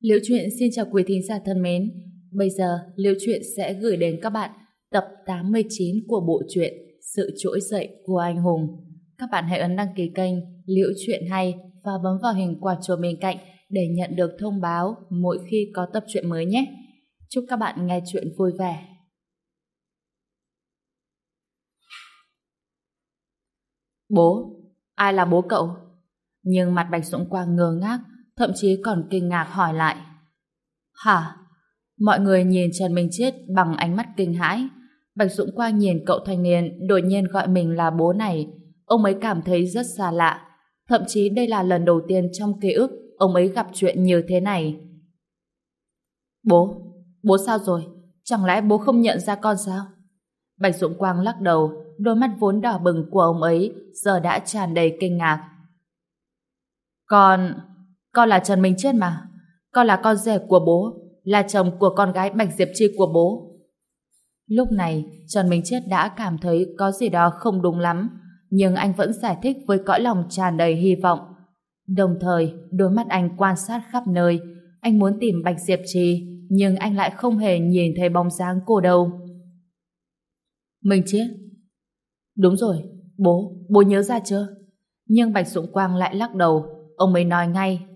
Liễu Chuyện xin chào quý thính giả thân mến. Bây giờ, Liễu Chuyện sẽ gửi đến các bạn tập 89 của bộ truyện Sự trỗi dậy của anh hùng. Các bạn hãy ấn đăng ký kênh Liễu Chuyện hay và bấm vào hình quả chuông bên cạnh để nhận được thông báo mỗi khi có tập truyện mới nhé. Chúc các bạn nghe chuyện vui vẻ. Bố, ai là bố cậu? Nhưng mặt Bạch Dũng Quang ngơ ngác, thậm chí còn kinh ngạc hỏi lại. Hả? Mọi người nhìn Trần Minh Chết bằng ánh mắt kinh hãi. Bạch Dũng Quang nhìn cậu thanh niên đột nhiên gọi mình là bố này. Ông ấy cảm thấy rất xa lạ. Thậm chí đây là lần đầu tiên trong ký ức ông ấy gặp chuyện như thế này. Bố, bố sao rồi? Chẳng lẽ bố không nhận ra con sao? Bạch Dũng Quang lắc đầu, đôi mắt vốn đỏ bừng của ông ấy giờ đã tràn đầy kinh ngạc. Con con là Trần Minh Chết mà. Con là con rể của bố, là chồng của con gái Bạch Diệp Chi của bố. Lúc này, Trần Minh Chết đã cảm thấy có gì đó không đúng lắm, nhưng anh vẫn giải thích với cõi lòng tràn đầy hy vọng. Đồng thời, đôi mắt anh quan sát khắp nơi, anh muốn tìm Bạch Diệp Trì, nhưng anh lại không hề nhìn thấy bóng dáng cô đâu. Minh chết Đúng rồi, bố, bố nhớ ra chưa? Nhưng Bạch Dũng Quang lại lắc đầu, ông ấy nói ngay.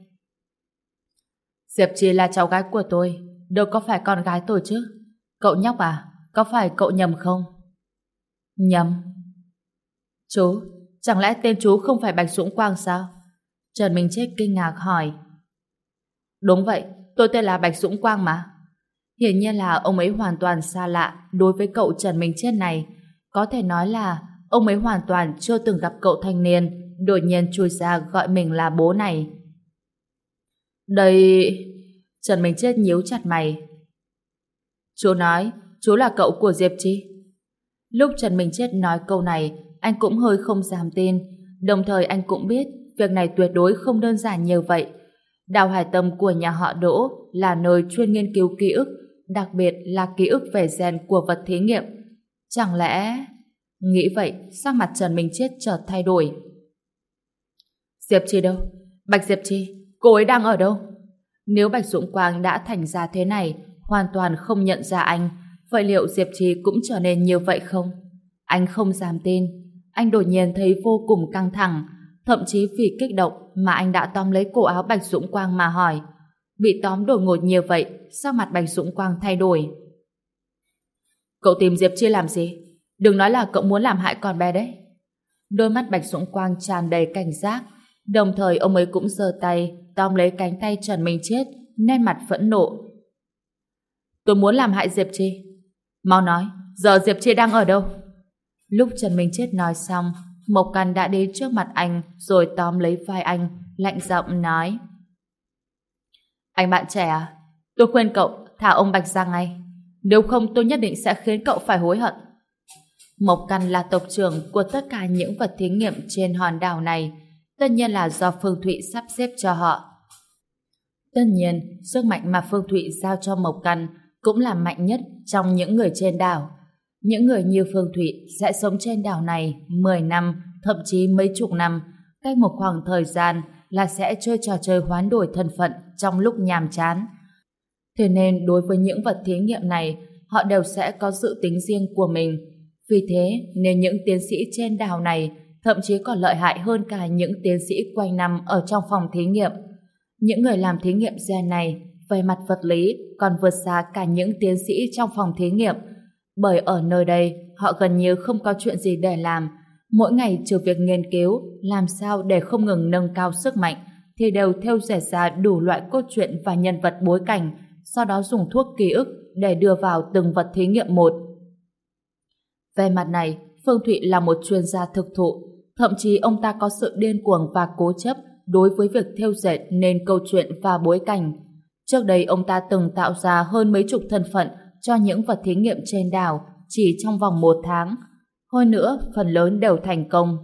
Diệp Chi là cháu gái của tôi, đâu có phải con gái tôi chứ. Cậu nhóc à, có phải cậu nhầm không? Nhầm. Chú, chẳng lẽ tên chú không phải Bạch Dũng Quang sao? Trần Minh Chết kinh ngạc hỏi. Đúng vậy, tôi tên là Bạch Dũng Quang mà. Hiển nhiên là ông ấy hoàn toàn xa lạ đối với cậu Trần Minh Chết này. Có thể nói là ông ấy hoàn toàn chưa từng gặp cậu thanh niên, đột nhiên chui ra gọi mình là bố này. Đây... Trần Minh Chết nhíu chặt mày. Chú nói, chú là cậu của Diệp Chi. Lúc Trần Minh Chết nói câu này, anh cũng hơi không dám tin. Đồng thời anh cũng biết việc này tuyệt đối không đơn giản như vậy. Đào Hải Tâm của nhà họ Đỗ là nơi chuyên nghiên cứu ký ức, đặc biệt là ký ức về gen của vật thí nghiệm. Chẳng lẽ... Nghĩ vậy, sắc mặt Trần Minh Chết chợt thay đổi. Diệp Chi đâu? Bạch Diệp Chi, cô ấy đang ở đâu? Nếu Bạch Dũng Quang đã thành ra thế này, hoàn toàn không nhận ra anh, vậy liệu Diệp Chi cũng trở nên như vậy không? Anh không dám tin. Anh đột nhiên thấy vô cùng căng thẳng, thậm chí vì kích động mà anh đã tóm lấy cổ áo Bạch Dũng Quang mà hỏi. Bị tóm đột ngột như vậy, sao mặt Bạch Dũng Quang thay đổi? Cậu tìm Diệp Chi làm gì? Đừng nói là cậu muốn làm hại con bé đấy. Đôi mắt Bạch Dũng Quang tràn đầy cảnh giác, đồng thời ông ấy cũng giơ tay tóm lấy cánh tay Trần Minh Chết, nét mặt phẫn nộ. Tôi muốn làm hại Diệp Chi. Mau nói, giờ Diệp Chi đang ở đâu? Lúc Trần Minh Chết nói xong, Mộc Căn đã đến trước mặt anh rồi tóm lấy vai anh, lạnh giọng nói. Anh bạn trẻ à, tôi khuyên cậu thả ông Bạch ra ngay. Nếu không tôi nhất định sẽ khiến cậu phải hối hận. Mộc Căn là tộc trưởng của tất cả những vật thí nghiệm trên hòn đảo này, tất nhiên là do Phương Thụy sắp xếp cho họ. Tất nhiên, sức mạnh mà Phương Thụy giao cho Mộc Căn cũng là mạnh nhất trong những người trên đảo. Những người như Phương Thụy sẽ sống trên đảo này 10 năm, thậm chí mấy chục năm, cách một khoảng thời gian là sẽ chơi trò chơi hoán đổi thân phận trong lúc nhàm chán. Thế nên đối với những vật thí nghiệm này, họ đều sẽ có dự tính riêng của mình. Vì thế nên những tiến sĩ trên đảo này thậm chí còn lợi hại hơn cả những tiến sĩ quanh năm ở trong phòng thí nghiệm. Những người làm thí nghiệm gen này về mặt vật lý còn vượt xa cả những tiến sĩ trong phòng thí nghiệm bởi ở nơi đây họ gần như không có chuyện gì để làm mỗi ngày trừ việc nghiên cứu làm sao để không ngừng nâng cao sức mạnh thì đều theo rẻ ra đủ loại cốt truyện và nhân vật bối cảnh sau đó dùng thuốc ký ức để đưa vào từng vật thí nghiệm một. Về mặt này, Phương Thụy là một chuyên gia thực thụ thậm chí ông ta có sự điên cuồng và cố chấp đối với việc theo dệt nên câu chuyện và bối cảnh. Trước đây ông ta từng tạo ra hơn mấy chục thân phận cho những vật thí nghiệm trên đảo chỉ trong vòng một tháng. Hơn nữa, phần lớn đều thành công.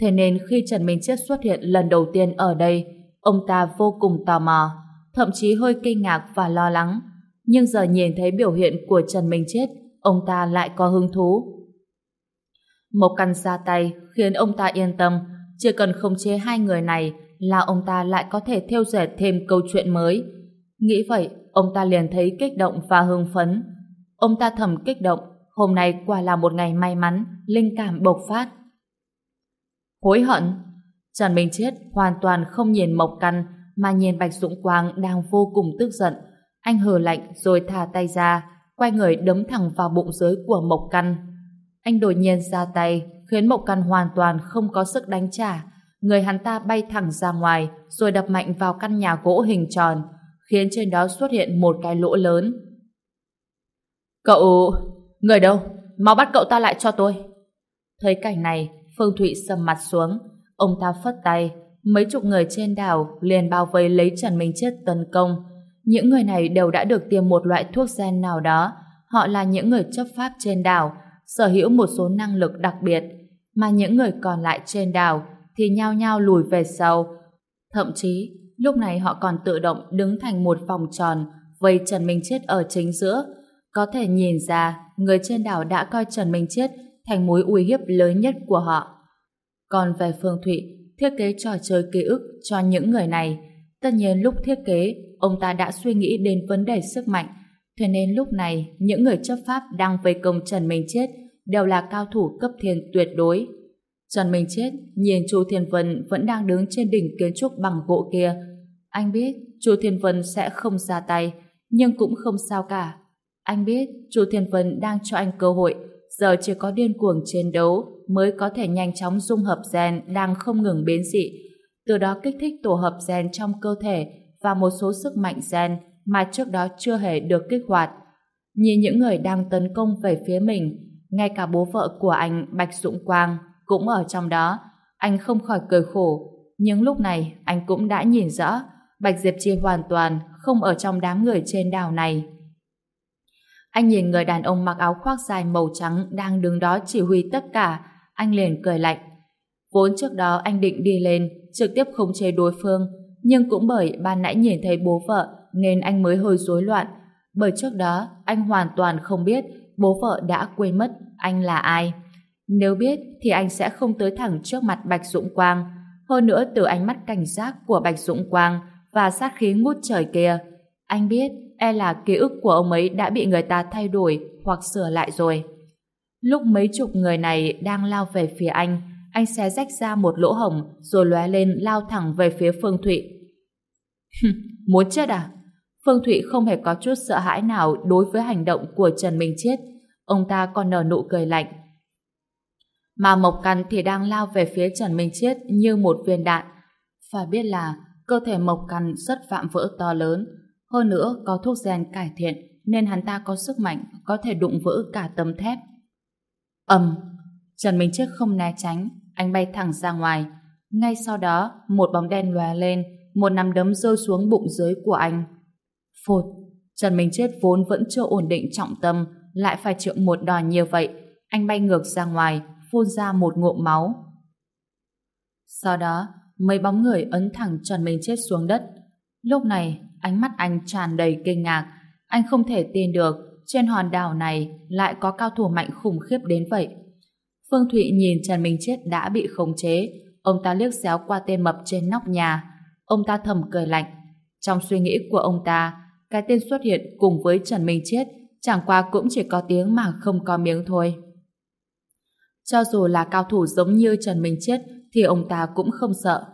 Thế nên khi Trần Minh Chết xuất hiện lần đầu tiên ở đây, ông ta vô cùng tò mò, thậm chí hơi kinh ngạc và lo lắng. Nhưng giờ nhìn thấy biểu hiện của Trần Minh Chết, ông ta lại có hứng thú. Một căn ra tay khiến ông ta yên tâm, chỉ cần khống chế hai người này là ông ta lại có thể theo dệt thêm câu chuyện mới. Nghĩ vậy, ông ta liền thấy kích động và hưng phấn. Ông ta thầm kích động, hôm nay quả là một ngày may mắn, linh cảm bộc phát. Hối hận? Trần Minh Chết hoàn toàn không nhìn Mộc Căn mà nhìn Bạch Dũng Quang đang vô cùng tức giận. Anh hừ lạnh rồi thả tay ra, quay người đấm thẳng vào bụng dưới của Mộc Căn. Anh đột nhiên ra tay, khiến Mộc Căn hoàn toàn không có sức đánh trả. Người hắn ta bay thẳng ra ngoài, rồi đập mạnh vào căn nhà gỗ hình tròn, khiến trên đó xuất hiện một cái lỗ lớn. Cậu... Người đâu? Mau bắt cậu ta lại cho tôi. Thấy cảnh này, Phương Thụy sầm mặt xuống. Ông ta phất tay, mấy chục người trên đảo liền bao vây lấy Trần Minh Chết tấn công. Những người này đều đã được tiêm một loại thuốc gen nào đó. Họ là những người chấp pháp trên đảo, sở hữu một số năng lực đặc biệt. Mà những người còn lại trên đảo thì nhao nhao lùi về sau. Thậm chí, lúc này họ còn tự động đứng thành một vòng tròn vây Trần Minh Chết ở chính giữa. Có thể nhìn ra, người trên đảo đã coi Trần Minh Chết thành mối uy hiếp lớn nhất của họ. Còn về Phương Thụy, thiết kế trò chơi ký ức cho những người này. Tất nhiên lúc thiết kế, ông ta đã suy nghĩ đến vấn đề sức mạnh, thế nên lúc này những người chấp pháp đang vây công Trần Minh Chết đều là cao thủ cấp thiên tuyệt đối. Trần Minh Chết nhìn Chu Thiên Vân vẫn đang đứng trên đỉnh kiến trúc bằng gỗ kia. Anh biết Chu Thiên Vân sẽ không ra tay, nhưng cũng không sao cả. Anh biết Chu Thiên Vân đang cho anh cơ hội, giờ chỉ có điên cuồng chiến đấu mới có thể nhanh chóng dung hợp gen đang không ngừng biến dị, từ đó kích thích tổ hợp gen trong cơ thể và một số sức mạnh gen mà trước đó chưa hề được kích hoạt. Nhìn những người đang tấn công về phía mình, ngay cả bố vợ của anh Bạch Dũng Quang cũng ở trong đó, anh không khỏi cười khổ. Nhưng lúc này anh cũng đã nhìn rõ Bạch Diệp Chi hoàn toàn không ở trong đám người trên đảo này. Anh nhìn người đàn ông mặc áo khoác dài màu trắng đang đứng đó chỉ huy tất cả, anh liền cười lạnh. Vốn trước đó anh định đi lên, trực tiếp khống chế đối phương, nhưng cũng bởi ban nãy nhìn thấy bố vợ nên anh mới hơi rối loạn. Bởi trước đó, anh hoàn toàn không biết bố vợ đã quên mất anh là ai. Nếu biết thì anh sẽ không tới thẳng trước mặt Bạch Dũng Quang. Hơn nữa từ ánh mắt cảnh giác của Bạch Dũng Quang và sát khí ngút trời kia, anh biết e là ký ức của ông ấy đã bị người ta thay đổi hoặc sửa lại rồi. Lúc mấy chục người này đang lao về phía anh, anh xé rách ra một lỗ hổng rồi lóe lên lao thẳng về phía Phương Thụy. Muốn chết à? Phương Thụy không hề có chút sợ hãi nào đối với hành động của Trần Minh Chiết. Ông ta còn nở nụ cười lạnh. Mà Mộc Căn thì đang lao về phía Trần Minh Chiết như một viên đạn. Phải biết là cơ thể Mộc Căn rất vạm vỡ to lớn. Hơn nữa có thuốc gen cải thiện nên hắn ta có sức mạnh có thể đụng vỡ cả tấm thép. ầm Trần Minh Chiết không né tránh, anh bay thẳng ra ngoài. Ngay sau đó, một bóng đen lóe lên, một nắm đấm rơi xuống bụng dưới của anh. Phụt! Trần Minh Chết vốn vẫn chưa ổn định trọng tâm lại phải chịu một đòn như vậy. Anh bay ngược ra ngoài phun ra một ngụm máu. Sau đó, mấy bóng người ấn thẳng Trần Minh Chết xuống đất. Lúc này, ánh mắt anh tràn đầy kinh ngạc. Anh không thể tin được trên hòn đảo này lại có cao thủ mạnh khủng khiếp đến vậy. Phương Thụy nhìn Trần Minh Chết đã bị khống chế. Ông ta liếc xéo qua tên mập trên nóc nhà. Ông ta thầm cười lạnh. Trong suy nghĩ của ông ta, cái tên xuất hiện cùng với Trần Minh Chết chẳng qua cũng chỉ có tiếng mà không có miếng thôi. Cho dù là cao thủ giống như Trần Minh Chết thì ông ta cũng không sợ.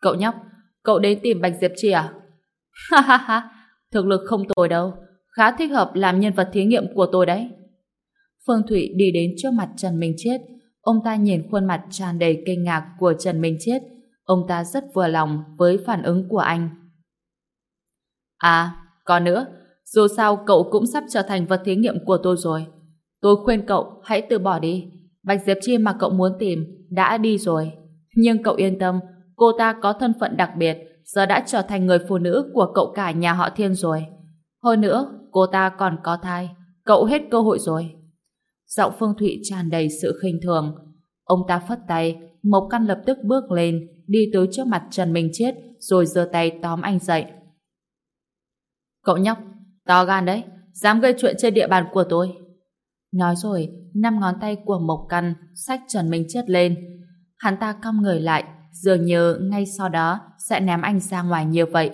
Cậu nhóc, cậu đến tìm Bạch Diệp Chi à? Ha ha ha, thực lực không tồi đâu, khá thích hợp làm nhân vật thí nghiệm của tôi đấy. Phương Thụy đi đến trước mặt Trần Minh Chết, ông ta nhìn khuôn mặt tràn đầy kinh ngạc của Trần Minh Chết, ông ta rất vừa lòng với phản ứng của anh. À, còn nữa, dù sao cậu cũng sắp trở thành vật thí nghiệm của tôi rồi. Tôi khuyên cậu hãy từ bỏ đi. Bạch Diệp Chi mà cậu muốn tìm đã đi rồi. Nhưng cậu yên tâm, cô ta có thân phận đặc biệt, giờ đã trở thành người phụ nữ của cậu cả nhà họ Thiên rồi. Hơn nữa, cô ta còn có thai. Cậu hết cơ hội rồi. Giọng Phương Thụy tràn đầy sự khinh thường. Ông ta phất tay, Mộc Căn lập tức bước lên, đi tới trước mặt Trần Minh Chết, rồi giơ tay tóm anh dậy. Cậu nhóc, to gan đấy, dám gây chuyện trên địa bàn của tôi. Nói rồi, năm ngón tay của Mộc Căn sách Trần Minh Chết lên. Hắn ta cong người lại, dường như ngay sau đó sẽ ném anh ra ngoài như vậy.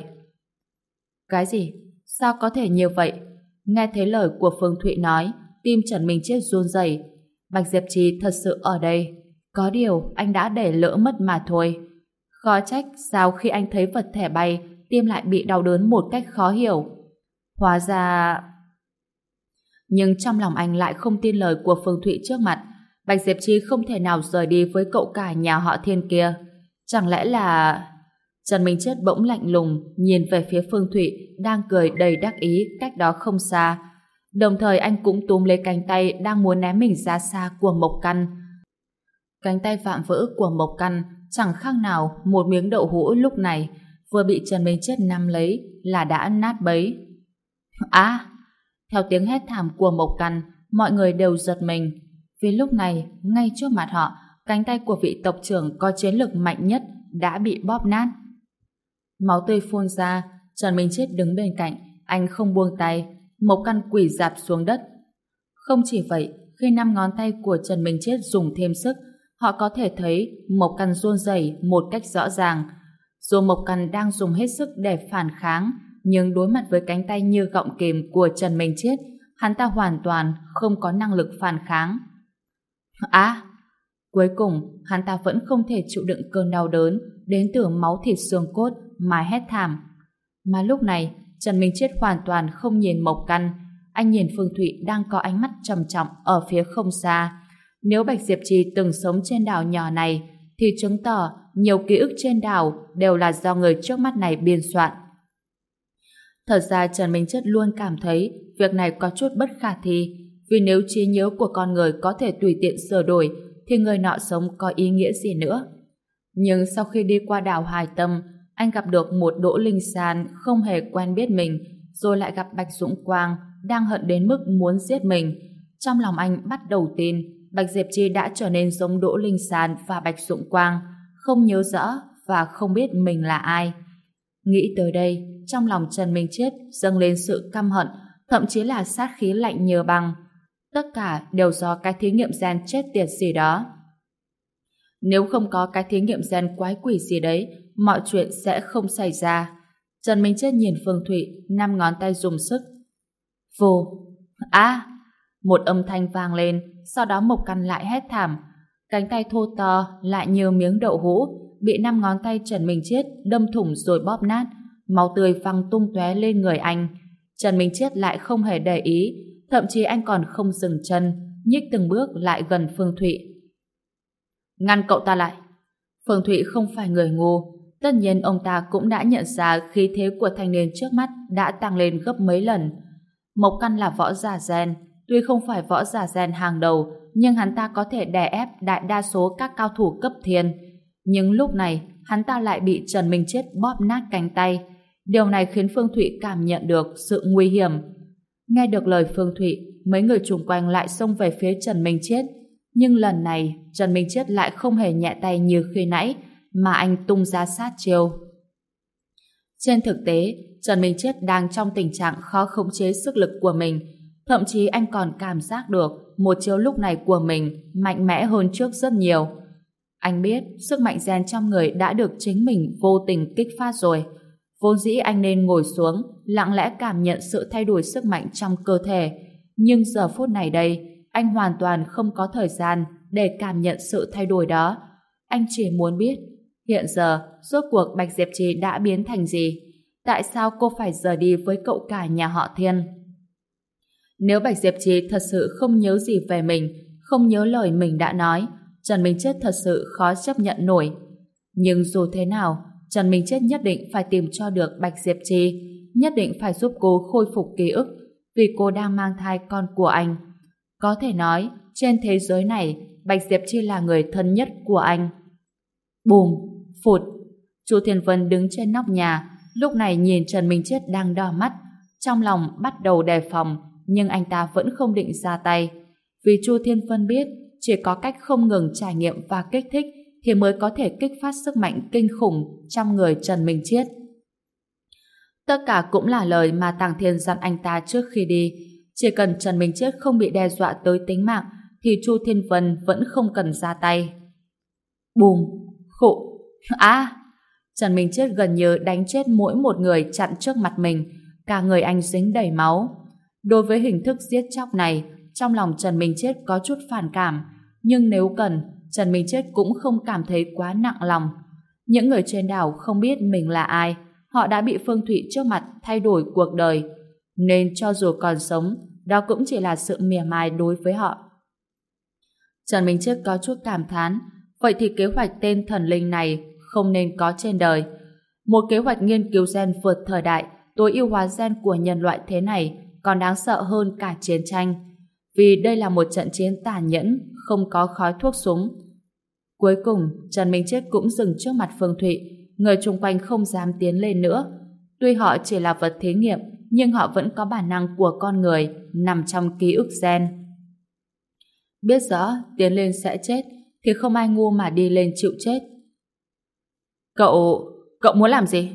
Cái gì? Sao có thể như vậy? Nghe thấy lời của Phương Thụy nói, tim Trần Minh Chết run rẩy. Bạch Diệp Trì thật sự ở đây. Có điều anh đã để lỡ mất mà thôi. Khó trách sao khi anh thấy vật thể bay, tim lại bị đau đớn một cách khó hiểu. Hóa ra... Nhưng trong lòng anh lại không tin lời của Phương Thụy trước mặt. Bạch Diệp Chi không thể nào rời đi với cậu cả nhà họ thiên kia. Chẳng lẽ là... Trần Minh Chết bỗng lạnh lùng nhìn về phía Phương Thụy, đang cười đầy đắc ý cách đó không xa. Đồng thời anh cũng túm lấy cánh tay đang muốn ném mình ra xa của Mộc Căn. Cánh tay vạm vỡ của Mộc Căn chẳng khác nào một miếng đậu hũ lúc này, vừa bị Trần Minh Chết nắm lấy là đã nát bấy à theo tiếng hét thảm của Mộc Căn, mọi người đều giật mình. Vì lúc này, ngay trước mặt họ, cánh tay của vị tộc trưởng có chiến lực mạnh nhất đã bị bóp nát. Máu tươi phun ra, Trần Minh Chết đứng bên cạnh, anh không buông tay, Mộc Căn quỷ dạp xuống đất. Không chỉ vậy, khi năm ngón tay của Trần Minh Chết dùng thêm sức, họ có thể thấy Mộc Căn run rẩy một cách rõ ràng. Dù Mộc Căn đang dùng hết sức để phản kháng, nhưng đối mặt với cánh tay như gọng kìm của Trần Minh Chiết, hắn ta hoàn toàn không có năng lực phản kháng. À, cuối cùng hắn ta vẫn không thể chịu đựng cơn đau đớn đến từ máu thịt xương cốt mà hét thảm. Mà lúc này, Trần Minh Chiết hoàn toàn không nhìn Mộc Căn, anh nhìn Phương Thụy đang có ánh mắt trầm trọng ở phía không xa. Nếu Bạch Diệp Trì từng sống trên đảo nhỏ này, thì chứng tỏ nhiều ký ức trên đảo đều là do người trước mắt này biên soạn. Thật ra Trần Minh Chất luôn cảm thấy việc này có chút bất khả thi, vì nếu trí nhớ của con người có thể tùy tiện sửa đổi, thì người nọ sống có ý nghĩa gì nữa. Nhưng sau khi đi qua đảo Hải Tâm, anh gặp được một Đỗ Linh San không hề quen biết mình, rồi lại gặp Bạch Dũng Quang đang hận đến mức muốn giết mình. Trong lòng anh bắt đầu tin Bạch Diệp Chi đã trở nên giống Đỗ Linh San và Bạch Dũng Quang, không nhớ rõ và không biết mình là ai. Nghĩ tới đây, trong lòng Trần Minh Chết dâng lên sự căm hận, thậm chí là sát khí lạnh nhờ băng. Tất cả đều do cái thí nghiệm gen chết tiệt gì đó. Nếu không có cái thí nghiệm gen quái quỷ gì đấy, mọi chuyện sẽ không xảy ra. Trần Minh Chết nhìn Phương Thụy, năm ngón tay dùng sức. Vô! À! Một âm thanh vang lên, sau đó Mộc Căn lại hét thảm. Cánh tay thô to lại như miếng đậu hũ, bị năm ngón tay Trần Minh Chết đâm thủng rồi bóp nát, máu tươi văng tung tóe lên người anh. Trần Minh Chết lại không hề để ý, thậm chí anh còn không dừng chân, nhích từng bước lại gần Phương Thụy. Ngăn cậu ta lại. Phương Thụy không phải người ngu, tất nhiên ông ta cũng đã nhận ra khí thế của thanh niên trước mắt đã tăng lên gấp mấy lần. Mộc Căn là võ giả gen, tuy không phải võ giả gen hàng đầu, nhưng hắn ta có thể đè ép đại đa số các cao thủ cấp thiên. Nhưng lúc này, hắn ta lại bị Trần Minh Chết bóp nát cánh tay. Điều này khiến Phương Thụy cảm nhận được sự nguy hiểm. Nghe được lời Phương Thụy, mấy người chung quanh lại xông về phía Trần Minh Chết. Nhưng lần này, Trần Minh Chết lại không hề nhẹ tay như khi nãy, mà anh tung ra sát chiêu. Trên thực tế, Trần Minh Chết đang trong tình trạng khó khống chế sức lực của mình. Thậm chí anh còn cảm giác được một chiêu lúc này của mình mạnh mẽ hơn trước rất nhiều. Anh biết sức mạnh gen trong người đã được chính mình vô tình kích phát rồi. Vốn dĩ anh nên ngồi xuống, lặng lẽ cảm nhận sự thay đổi sức mạnh trong cơ thể. Nhưng giờ phút này đây, anh hoàn toàn không có thời gian để cảm nhận sự thay đổi đó. Anh chỉ muốn biết, hiện giờ, rốt cuộc Bạch Diệp Trì đã biến thành gì? Tại sao cô phải rời đi với cậu cả nhà họ Thiên? Nếu Bạch Diệp Trì thật sự không nhớ gì về mình, không nhớ lời mình đã nói, Trần Minh Chết thật sự khó chấp nhận nổi. Nhưng dù thế nào, Trần Minh Chết nhất định phải tìm cho được Bạch Diệp Trì, nhất định phải giúp cô khôi phục ký ức, vì cô đang mang thai con của anh. Có thể nói, trên thế giới này, Bạch Diệp Chi là người thân nhất của anh. Bùm, phụt, Chu Thiên Vân đứng trên nóc nhà, lúc này nhìn Trần Minh Chết đang đỏ mắt, trong lòng bắt đầu đề phòng, nhưng anh ta vẫn không định ra tay. Vì Chu Thiên Vân biết, chỉ có cách không ngừng trải nghiệm và kích thích thì mới có thể kích phát sức mạnh kinh khủng trong người Trần Minh Chiết. Tất cả cũng là lời mà Tàng Thiên dặn anh ta trước khi đi. Chỉ cần Trần Minh Chiết không bị đe dọa tới tính mạng thì Chu Thiên Vân vẫn không cần ra tay. Bùm! Khụ! À! Trần Minh Chiết gần như đánh chết mỗi một người chặn trước mặt mình. cả người anh dính đầy máu. Đối với hình thức giết chóc này, trong lòng Trần Minh Chết có chút phản cảm, nhưng nếu cần, Trần Minh Chết cũng không cảm thấy quá nặng lòng. Những người trên đảo không biết mình là ai, họ đã bị Phương Thụy trước mặt thay đổi cuộc đời, nên cho dù còn sống, đó cũng chỉ là sự mỉa mai đối với họ. Trần Minh Chết có chút cảm thán, vậy thì kế hoạch tên thần linh này không nên có trên đời. Một kế hoạch nghiên cứu gen vượt thời đại, tối ưu hóa gen của nhân loại thế này còn đáng sợ hơn cả chiến tranh. Vì đây là một trận chiến tàn nhẫn, không có khói thuốc súng. Cuối cùng, Trần Minh Chết cũng dừng trước mặt Phương Thụy, người chung quanh không dám tiến lên nữa. Tuy họ chỉ là vật thí nghiệm, nhưng họ vẫn có bản năng của con người nằm trong ký ức gen. Biết rõ tiến lên sẽ chết, thì không ai ngu mà đi lên chịu chết. Cậu... cậu muốn làm gì?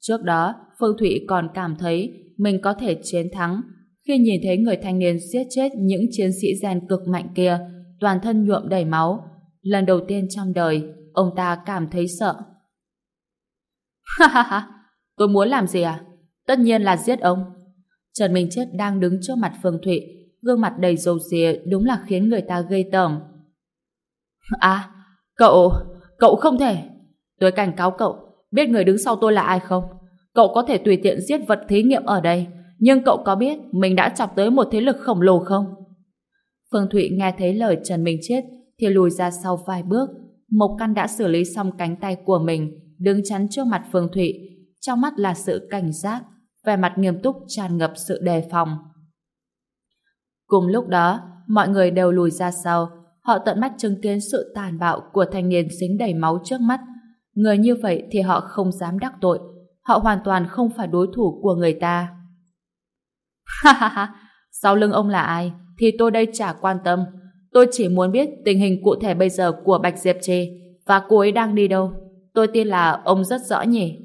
Trước đó, Phương Thụy còn cảm thấy mình có thể chiến thắng khi nhìn thấy người thanh niên giết chết những chiến sĩ gen cực mạnh kia, toàn thân nhuộm đầy máu. Lần đầu tiên trong đời, ông ta cảm thấy sợ. Ha ha ha, tôi muốn làm gì à? Tất nhiên là giết ông. Trần Minh Chết đang đứng trước mặt Phương Thụy, gương mặt đầy dầu dìa đúng là khiến người ta gây tởm. À, cậu, cậu không thể. Tôi cảnh cáo cậu, biết người đứng sau tôi là ai không? Cậu có thể tùy tiện giết vật thí nghiệm ở đây, nhưng cậu có biết mình đã chọc tới một thế lực khổng lồ không? Phương Thụy nghe thấy lời Trần Minh Chết thì lùi ra sau vài bước. Mộc Căn đã xử lý xong cánh tay của mình, đứng chắn trước mặt Phương Thụy, trong mắt là sự cảnh giác, vẻ mặt nghiêm túc tràn ngập sự đề phòng. Cùng lúc đó, mọi người đều lùi ra sau, họ tận mắt chứng kiến sự tàn bạo của thanh niên dính đầy máu trước mắt. Người như vậy thì họ không dám đắc tội, họ hoàn toàn không phải đối thủ của người ta. Ha ha ha, sau lưng ông là ai thì tôi đây chả quan tâm. Tôi chỉ muốn biết tình hình cụ thể bây giờ của Bạch Diệp Trê và cô ấy đang đi đâu. Tôi tin là ông rất rõ nhỉ.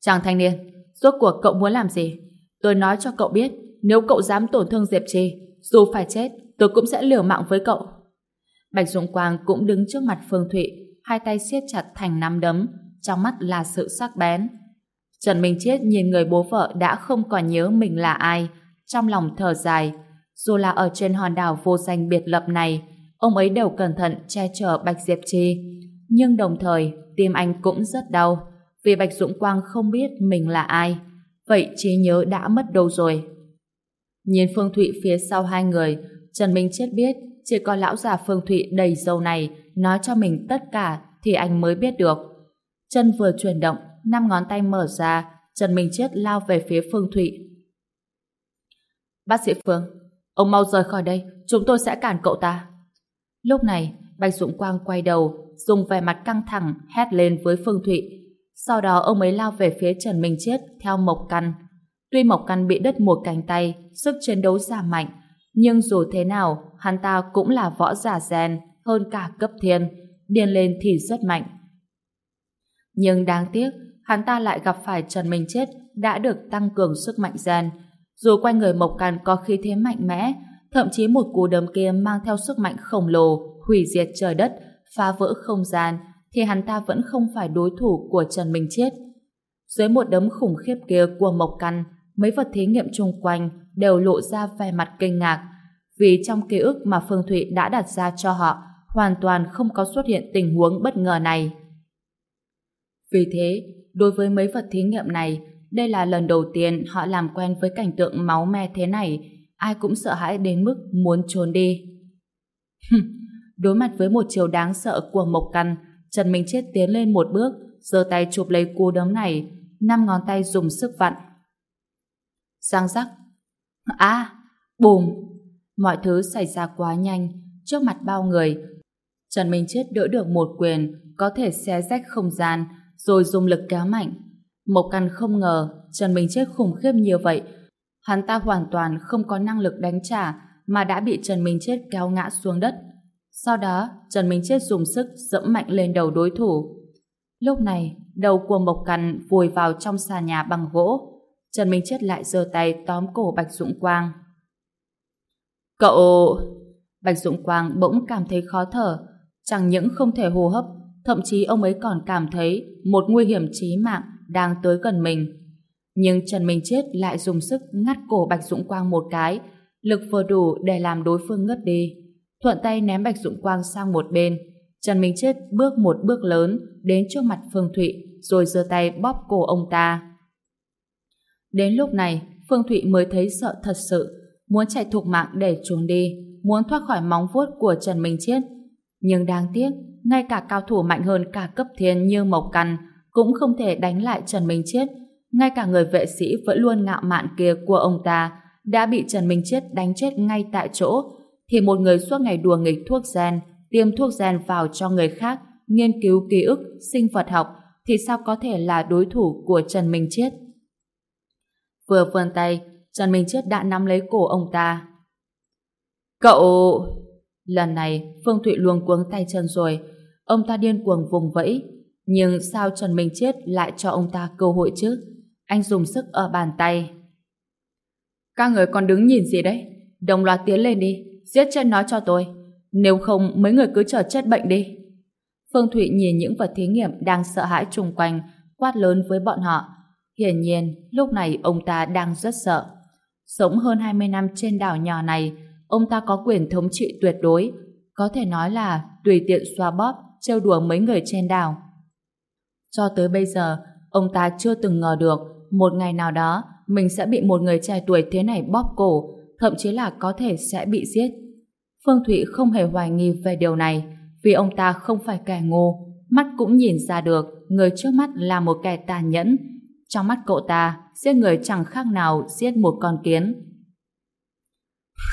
Chàng thanh niên, rốt cuộc cậu muốn làm gì? Tôi nói cho cậu biết, nếu cậu dám tổn thương Diệp Trê, dù phải chết, tôi cũng sẽ liều mạng với cậu. Bạch Dũng Quang cũng đứng trước mặt Phương Thụy, hai tay siết chặt thành nắm đấm, trong mắt là sự sắc bén. Trần Minh Chết nhìn người bố vợ đã không còn nhớ mình là ai, trong lòng thở dài. Dù là ở trên hòn đảo vô danh biệt lập này, ông ấy đều cẩn thận che chở Bạch Diệp Chi. Nhưng đồng thời, tim anh cũng rất đau, vì Bạch Dũng Quang không biết mình là ai. Vậy trí nhớ đã mất đâu rồi? Nhìn Phương Thụy phía sau hai người, Trần Minh Chết biết chỉ có lão già Phương Thụy đầy dâu này nói cho mình tất cả thì anh mới biết được. Chân vừa chuyển động, năm ngón tay mở ra, Trần Minh Chết lao về phía Phương Thụy. Bác sĩ Phương, ông mau rời khỏi đây, chúng tôi sẽ cản cậu ta. Lúc này, Bạch Dũng Quang quay đầu, dùng vẻ mặt căng thẳng hét lên với Phương Thụy. Sau đó ông ấy lao về phía Trần Minh Chết theo Mộc Căn. Tuy Mộc Căn bị đứt một cánh tay, sức chiến đấu giảm mạnh, nhưng dù thế nào, hắn ta cũng là võ giả rèn hơn cả cấp thiên, điên lên thì rất mạnh. Nhưng đáng tiếc, hắn ta lại gặp phải Trần Minh Chết đã được tăng cường sức mạnh gen. Dù quanh người Mộc Càn có khí thế mạnh mẽ, thậm chí một cú đấm kia mang theo sức mạnh khổng lồ, hủy diệt trời đất, phá vỡ không gian, thì hắn ta vẫn không phải đối thủ của Trần Minh Chết. Dưới một đấm khủng khiếp kia của Mộc Căn, mấy vật thí nghiệm chung quanh đều lộ ra vẻ mặt kinh ngạc, vì trong ký ức mà Phương Thụy đã đặt ra cho họ hoàn toàn không có xuất hiện tình huống bất ngờ này. Vì thế, đối với mấy vật thí nghiệm này, đây là lần đầu tiên họ làm quen với cảnh tượng máu me thế này, ai cũng sợ hãi đến mức muốn trốn đi. Đối mặt với một chiều đáng sợ của Mộc Căn, Trần Minh Chết tiến lên một bước, giơ tay chụp lấy cú đấm này, năm ngón tay dùng sức vặn. Giang rắc. À, bùm. Mọi thứ xảy ra quá nhanh, trước mặt bao người. Trần Minh Chết đỡ được một quyền, có thể xé rách không gian, rồi dùng lực kéo mạnh. Mộc Căn không ngờ Trần Minh Chết khủng khiếp như vậy. Hắn ta hoàn toàn không có năng lực đánh trả mà đã bị Trần Minh Chết kéo ngã xuống đất. Sau đó, Trần Minh Chết dùng sức dẫm mạnh lên đầu đối thủ. Lúc này, đầu của Mộc Căn vùi vào trong xà nhà bằng gỗ. Trần Minh Chết lại giơ tay tóm cổ Bạch Dũng Quang. Cậu... Bạch Dũng Quang bỗng cảm thấy khó thở, chẳng những không thể hô hấp thậm chí ông ấy còn cảm thấy một nguy hiểm chí mạng đang tới gần mình. Nhưng Trần Minh Chết lại dùng sức ngắt cổ Bạch Dũng Quang một cái, lực vừa đủ để làm đối phương ngất đi. Thuận tay ném Bạch Dũng Quang sang một bên. Trần Minh Chết bước một bước lớn đến trước mặt Phương Thụy rồi giơ tay bóp cổ ông ta. Đến lúc này, Phương Thụy mới thấy sợ thật sự, muốn chạy thục mạng để trốn đi, muốn thoát khỏi móng vuốt của Trần Minh Chết. Nhưng đáng tiếc, ngay cả cao thủ mạnh hơn cả cấp thiên như Mộc Căn cũng không thể đánh lại Trần Minh Chết. Ngay cả người vệ sĩ vẫn luôn ngạo mạn kia của ông ta đã bị Trần Minh Chết đánh chết ngay tại chỗ, thì một người suốt ngày đùa nghịch thuốc gen, tiêm thuốc gen vào cho người khác, nghiên cứu ký ức, sinh vật học, thì sao có thể là đối thủ của Trần Minh Chết? Vừa vươn tay, Trần Minh Chết đã nắm lấy cổ ông ta. Cậu... Lần này, Phương Thụy luống cuống tay chân rồi. Ông ta điên cuồng vùng vẫy. Nhưng sao Trần Minh Chết lại cho ông ta cơ hội chứ? Anh dùng sức ở bàn tay. Các người còn đứng nhìn gì đấy? Đồng loạt tiến lên đi. Giết chết nó cho tôi. Nếu không, mấy người cứ chờ chết bệnh đi. Phương Thụy nhìn những vật thí nghiệm đang sợ hãi chung quanh, quát lớn với bọn họ. Hiển nhiên, lúc này ông ta đang rất sợ. Sống hơn 20 năm trên đảo nhỏ này, ông ta có quyền thống trị tuyệt đối, có thể nói là tùy tiện xoa bóp, trêu đùa mấy người trên đảo. Cho tới bây giờ, ông ta chưa từng ngờ được một ngày nào đó mình sẽ bị một người trẻ tuổi thế này bóp cổ, thậm chí là có thể sẽ bị giết. Phương Thụy không hề hoài nghi về điều này, vì ông ta không phải kẻ ngu, mắt cũng nhìn ra được người trước mắt là một kẻ tàn nhẫn. Trong mắt cậu ta, giết người chẳng khác nào giết một con kiến.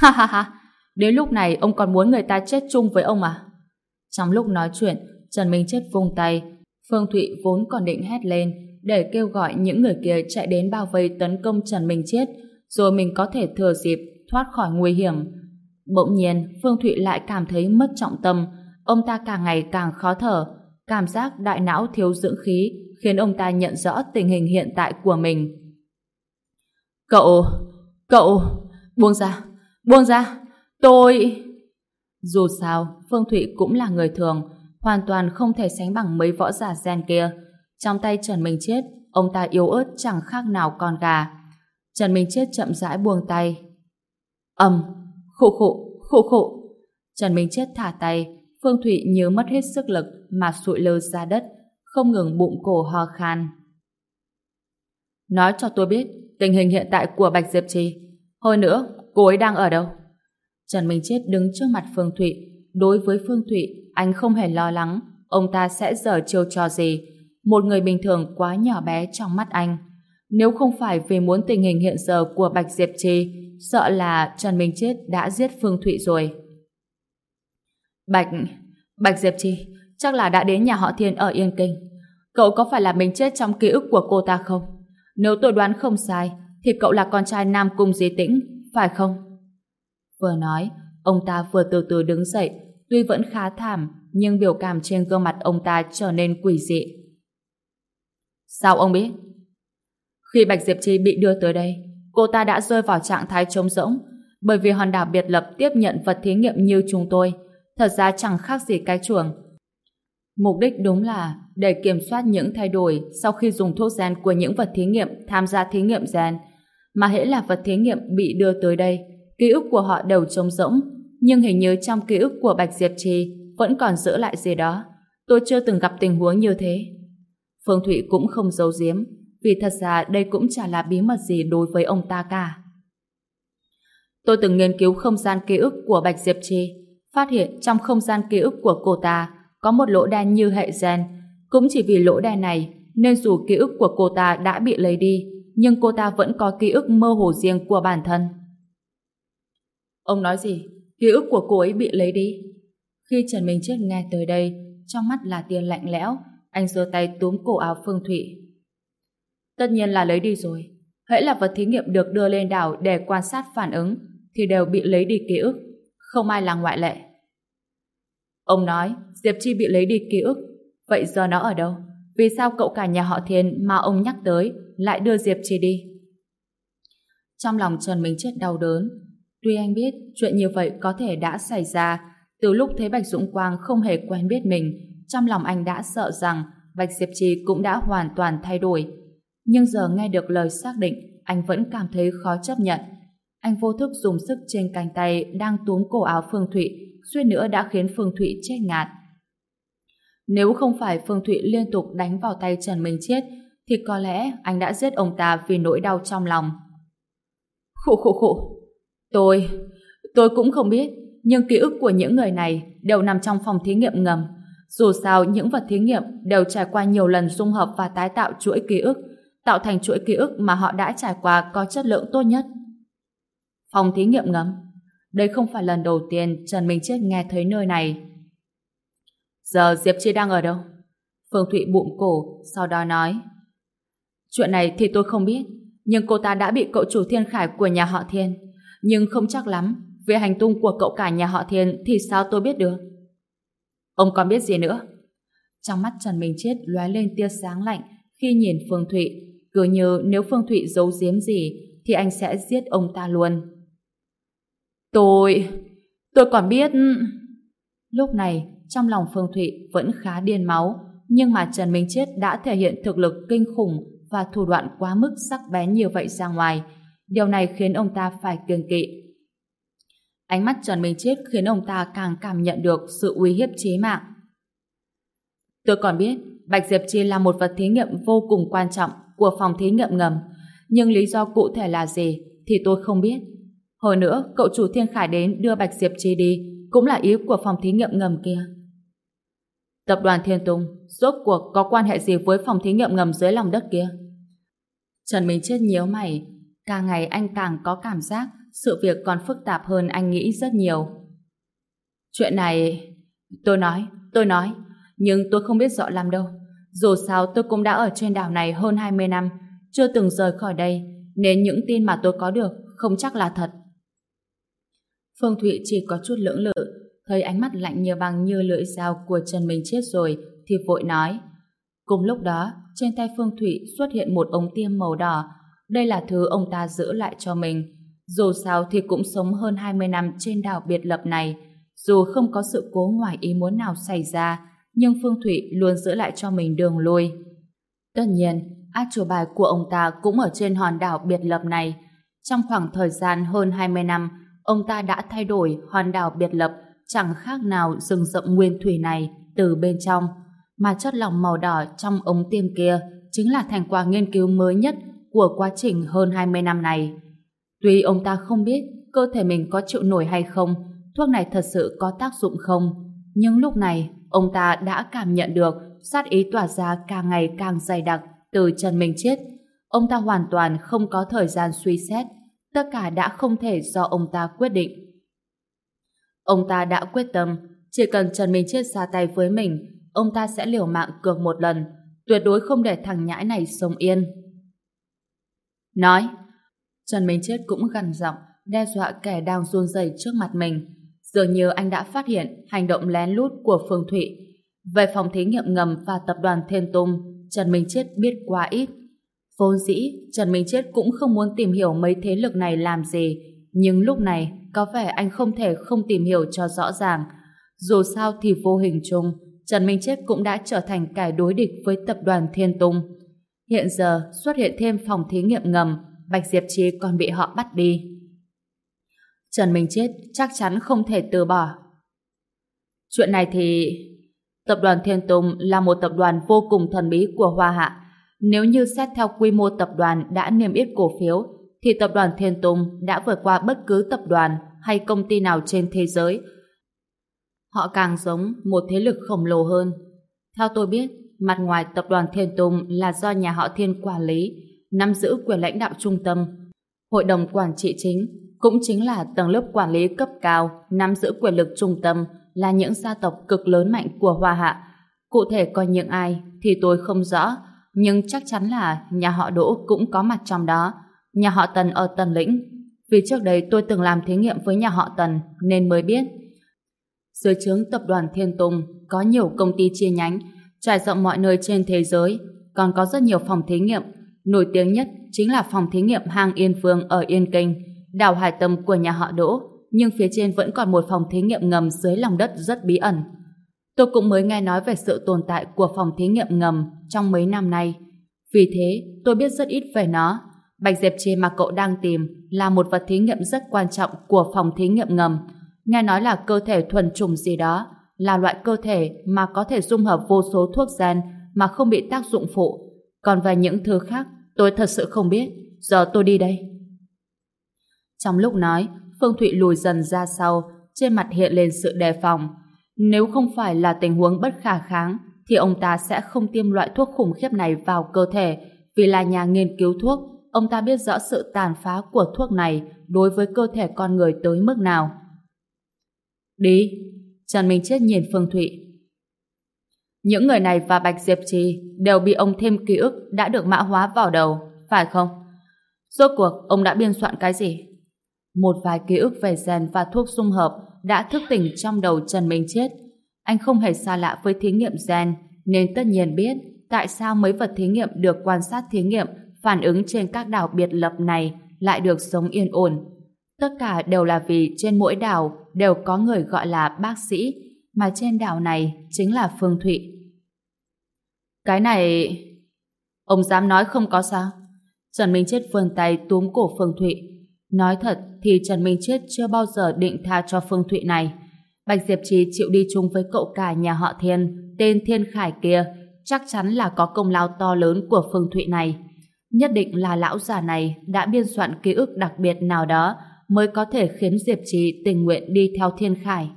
Ha ha ha, đến lúc này ông còn muốn người ta chết chung với ông à? Trong lúc nói chuyện, Trần Minh Chết vung tay, Phương Thụy vốn còn định hét lên để kêu gọi những người kia chạy đến bao vây tấn công Trần Minh Chết, rồi mình có thể thừa dịp thoát khỏi nguy hiểm. Bỗng nhiên, Phương Thụy lại cảm thấy mất trọng tâm, ông ta càng ngày càng khó thở, cảm giác đại não thiếu dưỡng khí khiến ông ta nhận rõ tình hình hiện tại của mình. Cậu, cậu, buông ra, buông ra, tôi... Dù sao, Phương Thụy cũng là người thường, hoàn toàn không thể sánh bằng mấy võ giả gen kia. Trong tay Trần Minh Chết, ông ta yếu ớt chẳng khác nào con gà. Trần Minh Chết chậm rãi buông tay. ầm khụ khụ, khụ khụ. Trần Minh Chết thả tay, Phương Thụy nhớ mất hết sức lực mà sụi lơ ra đất, không ngừng bụng cổ ho khan. Nói cho tôi biết tình hình hiện tại của Bạch Diệp Trì. Hồi nữa, cô ấy đang ở đâu? Trần Minh Chết đứng trước mặt Phương Thụy. Đối với Phương Thụy, anh không hề lo lắng ông ta sẽ dở chiêu trò gì. Một người bình thường quá nhỏ bé trong mắt anh. Nếu không phải vì muốn tình hình hiện giờ của Bạch Diệp Trì, sợ là Trần Minh Chết đã giết Phương Thụy rồi. Bạch... Bạch Diệp Trì, chắc là đã đến nhà họ Thiên ở Yên Kinh. Cậu có phải là mình chết trong ký ức của cô ta không? Nếu tôi đoán không sai, thì cậu là con trai Nam Cung Di Tĩnh, phải không? Vừa nói, ông ta vừa từ từ đứng dậy, tuy vẫn khá thảm, nhưng biểu cảm trên gương mặt ông ta trở nên quỷ dị. Sao ông biết? Khi Bạch Diệp Chi bị đưa tới đây, cô ta đã rơi vào trạng thái trống rỗng, bởi vì hòn đảo biệt lập tiếp nhận vật thí nghiệm như chúng tôi, thật ra chẳng khác gì cái chuồng. Mục đích đúng là để kiểm soát những thay đổi sau khi dùng thuốc gen của những vật thí nghiệm tham gia thí nghiệm gen, mà hễ là vật thí nghiệm bị đưa tới đây, ký ức của họ đều trống rỗng, nhưng hình như trong ký ức của Bạch Diệp Trì vẫn còn giữ lại gì đó. Tôi chưa từng gặp tình huống như thế. Phương Thụy cũng không giấu giếm, vì thật ra đây cũng chả là bí mật gì đối với ông ta cả. Tôi từng nghiên cứu không gian ký ức của Bạch Diệp Trì, phát hiện trong không gian ký ức của cô ta có một lỗ đen như hệ gen. Cũng chỉ vì lỗ đen này nên dù ký ức của cô ta đã bị lấy đi, nhưng cô ta vẫn có ký ức mơ hồ riêng của bản thân. Ông nói gì? Ký ức của cô ấy bị lấy đi. Khi Trần Minh Chết nghe tới đây, trong mắt là tia lạnh lẽo, anh giơ tay túm cổ áo Phương Thụy. Tất nhiên là lấy đi rồi. Hãy là vật thí nghiệm được đưa lên đảo để quan sát phản ứng, thì đều bị lấy đi ký ức. Không ai là ngoại lệ. Ông nói Diệp Chi bị lấy đi ký ức. Vậy giờ nó ở đâu? Vì sao cậu cả nhà họ Thiên mà ông nhắc tới lại đưa Diệp Chi đi? Trong lòng Trần Minh Chết đau đớn, Tuy anh biết chuyện như vậy có thể đã xảy ra, từ lúc thấy Bạch Dũng Quang không hề quen biết mình, trong lòng anh đã sợ rằng Bạch Diệp Trì cũng đã hoàn toàn thay đổi. Nhưng giờ nghe được lời xác định, anh vẫn cảm thấy khó chấp nhận. Anh vô thức dùng sức trên cánh tay đang túm cổ áo Phương Thụy, suýt nữa đã khiến Phương Thụy chết ngạt. Nếu không phải Phương Thụy liên tục đánh vào tay Trần Minh Chết, thì có lẽ anh đã giết ông ta vì nỗi đau trong lòng. Khổ khổ khổ. Tôi, tôi cũng không biết, nhưng ký ức của những người này đều nằm trong phòng thí nghiệm ngầm. Dù sao, những vật thí nghiệm đều trải qua nhiều lần dung hợp và tái tạo chuỗi ký ức, tạo thành chuỗi ký ức mà họ đã trải qua có chất lượng tốt nhất. Phòng thí nghiệm ngầm. Đây không phải lần đầu tiên Trần Minh Chết nghe thấy nơi này. Giờ Diệp Chi đang ở đâu? Phương Thụy bụng cổ, sau đó nói. Chuyện này thì tôi không biết, nhưng cô ta đã bị cậu chủ Thiên Khải của nhà họ Thiên. Nhưng không chắc lắm, về hành tung của cậu cả nhà họ Thiên thì sao tôi biết được? Ông còn biết gì nữa? Trong mắt Trần Minh Chết lóe lên tia sáng lạnh khi nhìn Phương Thụy, cứ như nếu Phương Thụy giấu giếm gì thì anh sẽ giết ông ta luôn. Tôi... tôi còn biết... Lúc này, trong lòng Phương Thụy vẫn khá điên máu, nhưng mà Trần Minh Chết đã thể hiện thực lực kinh khủng và thủ đoạn quá mức sắc bén như vậy ra ngoài. Điều này khiến ông ta phải kiêng kỵ. Ánh mắt Trần Minh Chết khiến ông ta càng cảm nhận được sự uy hiếp chí mạng. Tôi còn biết Bạch Diệp Chi là một vật thí nghiệm vô cùng quan trọng của phòng thí nghiệm ngầm, nhưng lý do cụ thể là gì thì tôi không biết. Hồi nữa, cậu chủ Thiên Khải đến đưa Bạch Diệp Chi đi cũng là ý của phòng thí nghiệm ngầm kia. Tập đoàn Thiên Tùng rốt cuộc có quan hệ gì với phòng thí nghiệm ngầm dưới lòng đất kia? Trần Minh Chết nhíu mày, càng ngày anh càng có cảm giác sự việc còn phức tạp hơn anh nghĩ rất nhiều. Chuyện này... Tôi nói, tôi nói, nhưng tôi không biết rõ làm đâu. Dù sao tôi cũng đã ở trên đảo này hơn 20 năm, chưa từng rời khỏi đây, nên những tin mà tôi có được không chắc là thật. Phương Thụy chỉ có chút lưỡng lự, thấy ánh mắt lạnh như băng như lưỡi dao của Trần Minh chết rồi, thì vội nói. Cùng lúc đó, trên tay Phương Thụy xuất hiện một ống tiêm màu đỏ. Đây là thứ ông ta giữ lại cho mình. Dù sao thì cũng sống hơn 20 năm trên đảo biệt lập này. Dù không có sự cố ngoài ý muốn nào xảy ra, nhưng Phương Thụy luôn giữ lại cho mình đường lui. Tất nhiên, át chủ bài của ông ta cũng ở trên hòn đảo biệt lập này. Trong khoảng thời gian hơn 20 năm, ông ta đã thay đổi hòn đảo biệt lập chẳng khác nào rừng rậm nguyên thủy này từ bên trong, mà chất lỏng màu đỏ trong ống tiêm kia chính là thành quả nghiên cứu mới nhất của quá trình hơn 20 năm này. Tuy ông ta không biết cơ thể mình có chịu nổi hay không, thuốc này thật sự có tác dụng không, nhưng lúc này ông ta đã cảm nhận được sát ý tỏa ra càng ngày càng dày đặc từ Trần Minh Chết. Ông ta hoàn toàn không có thời gian suy xét, tất cả đã không thể do ông ta quyết định. Ông ta đã quyết tâm, chỉ cần Trần Minh Chết ra tay với mình, ông ta sẽ liều mạng cược một lần, tuyệt đối không để thằng nhãi này sống yên. Nói, Trần Minh Chết cũng gần giọng, đe dọa kẻ đang run rẩy trước mặt mình. Dường như anh đã phát hiện hành động lén lút của Phương Thụy. Về phòng thí nghiệm ngầm và tập đoàn Thiên Tung, Trần Minh Chết biết quá ít. Vốn dĩ, Trần Minh Chết cũng không muốn tìm hiểu mấy thế lực này làm gì, nhưng lúc này có vẻ anh không thể không tìm hiểu cho rõ ràng. Dù sao thì vô hình chung, Trần Minh Chết cũng đã trở thành kẻ đối địch với tập đoàn Thiên Tung. Hiện giờ xuất hiện thêm phòng thí nghiệm ngầm, Bạch Diệp Chi còn bị họ bắt đi. Trần Minh Chết chắc chắn không thể từ bỏ. Chuyện này thì... Tập đoàn Thiên Tùng là một tập đoàn vô cùng thần bí của Hoa Hạ. Nếu như xét theo quy mô tập đoàn đã niêm yết cổ phiếu, thì tập đoàn Thiên Tùng đã vượt qua bất cứ tập đoàn hay công ty nào trên thế giới. Họ càng giống một thế lực khổng lồ hơn. Theo tôi biết, mặt ngoài tập đoàn Thiên Tùng là do nhà họ Thiên quản lý, nắm giữ quyền lãnh đạo trung tâm. Hội đồng quản trị chính cũng chính là tầng lớp quản lý cấp cao nắm giữ quyền lực trung tâm là những gia tộc cực lớn mạnh của Hoa Hạ. Cụ thể coi những ai thì tôi không rõ, nhưng chắc chắn là nhà họ Đỗ cũng có mặt trong đó, nhà họ Tần ở Tần Lĩnh. Vì trước đây tôi từng làm thí nghiệm với nhà họ Tần nên mới biết. Dưới trướng tập đoàn Thiên Tùng có nhiều công ty chia nhánh trải rộng mọi nơi trên thế giới, còn có rất nhiều phòng thí nghiệm. Nổi tiếng nhất chính là phòng thí nghiệm hang Yên Phương ở Yên Kinh, đảo hải tâm của nhà họ Đỗ, nhưng phía trên vẫn còn một phòng thí nghiệm ngầm dưới lòng đất rất bí ẩn. Tôi cũng mới nghe nói về sự tồn tại của phòng thí nghiệm ngầm trong mấy năm nay. Vì thế, tôi biết rất ít về nó. Bạch Diệp Trì mà cậu đang tìm là một vật thí nghiệm rất quan trọng của phòng thí nghiệm ngầm. Nghe nói là cơ thể thuần trùng gì đó, là loại cơ thể mà có thể dung hợp vô số thuốc gen mà không bị tác dụng phụ. Còn về những thứ khác, tôi thật sự không biết. Giờ tôi đi đây. Trong lúc nói, Phương Thụy lùi dần ra sau, trên mặt hiện lên sự đề phòng. Nếu không phải là tình huống bất khả kháng, thì ông ta sẽ không tiêm loại thuốc khủng khiếp này vào cơ thể, vì là nhà nghiên cứu thuốc, ông ta biết rõ sự tàn phá của thuốc này đối với cơ thể con người tới mức nào. Đi! Trần Minh Chết nhìn Phương Thụy. Những người này và Bạch Diệp Trì đều bị ông thêm ký ức đã được mã hóa vào đầu, phải không? Rốt cuộc, ông đã biên soạn cái gì? Một vài ký ức về gen và thuốc dung hợp đã thức tỉnh trong đầu Trần Minh Chết. Anh không hề xa lạ với thí nghiệm gen, nên tất nhiên biết tại sao mấy vật thí nghiệm được quan sát thí nghiệm phản ứng trên các đảo biệt lập này lại được sống yên ổn. Tất cả đều là vì trên mỗi đảo đều có người gọi là bác sĩ, mà trên đảo này chính là Phương Thụy. Cái này... Ông dám nói không có sao? Trần Minh Chết vươn tay túm cổ Phương Thụy. Nói thật thì Trần Minh Chết chưa bao giờ định tha cho Phương Thụy này. Bạch Diệp Trì chịu đi chung với cậu cả nhà họ Thiên, tên Thiên Khải kia, chắc chắn là có công lao to lớn của Phương Thụy này. Nhất định là lão già này đã biên soạn ký ức đặc biệt nào đó mới có thể khiến Diệp Trì tình nguyện đi theo Thiên Khải.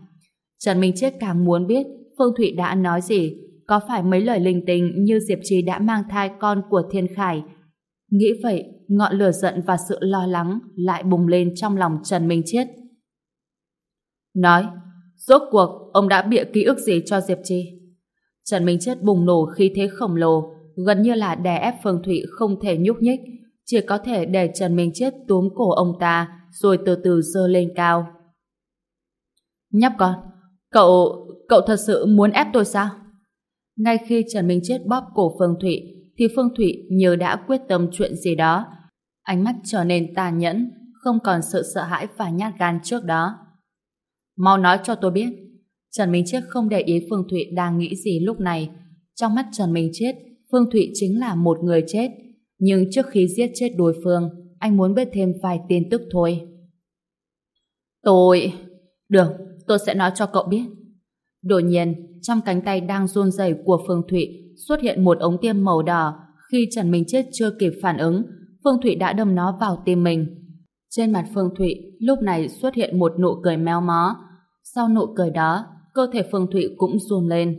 Trần Minh Chết càng muốn biết Phương Thụy đã nói gì, có phải mấy lời linh tinh như Diệp Trì đã mang thai con của Thiên Khải. Nghĩ vậy, ngọn lửa giận và sự lo lắng lại bùng lên trong lòng Trần Minh Chết. Nói, rốt cuộc ông đã bịa ký ức gì cho Diệp Trì? Trần Minh Chết bùng nổ khi thế khổng lồ, gần như là đè ép Phương Thụy không thể nhúc nhích, chỉ có thể để Trần Minh Chết túm cổ ông ta, rồi từ từ dơ lên cao. Nhóc con, cậu, cậu thật sự muốn ép tôi sao? Ngay khi Trần Minh Chết bóp cổ Phương Thụy, thì Phương Thụy như đã quyết tâm chuyện gì đó. Ánh mắt trở nên tàn nhẫn, không còn sự sợ hãi và nhát gan trước đó. Mau nói cho tôi biết. Trần Minh Chết không để ý Phương Thụy đang nghĩ gì lúc này. Trong mắt Trần Minh Chết, Phương Thụy chính là một người chết. Nhưng trước khi giết chết đối phương, anh muốn biết thêm vài tin tức thôi. Tôi... Được, tôi sẽ nói cho cậu biết. Đột nhiên, trong cánh tay đang run rẩy của Phương Thụy xuất hiện một ống tiêm màu đỏ. Khi Trần Minh Chết chưa kịp phản ứng, Phương Thụy đã đâm nó vào tim mình. Trên mặt Phương Thụy lúc này xuất hiện một nụ cười méo mó. Sau nụ cười đó, cơ thể Phương Thụy cũng run lên.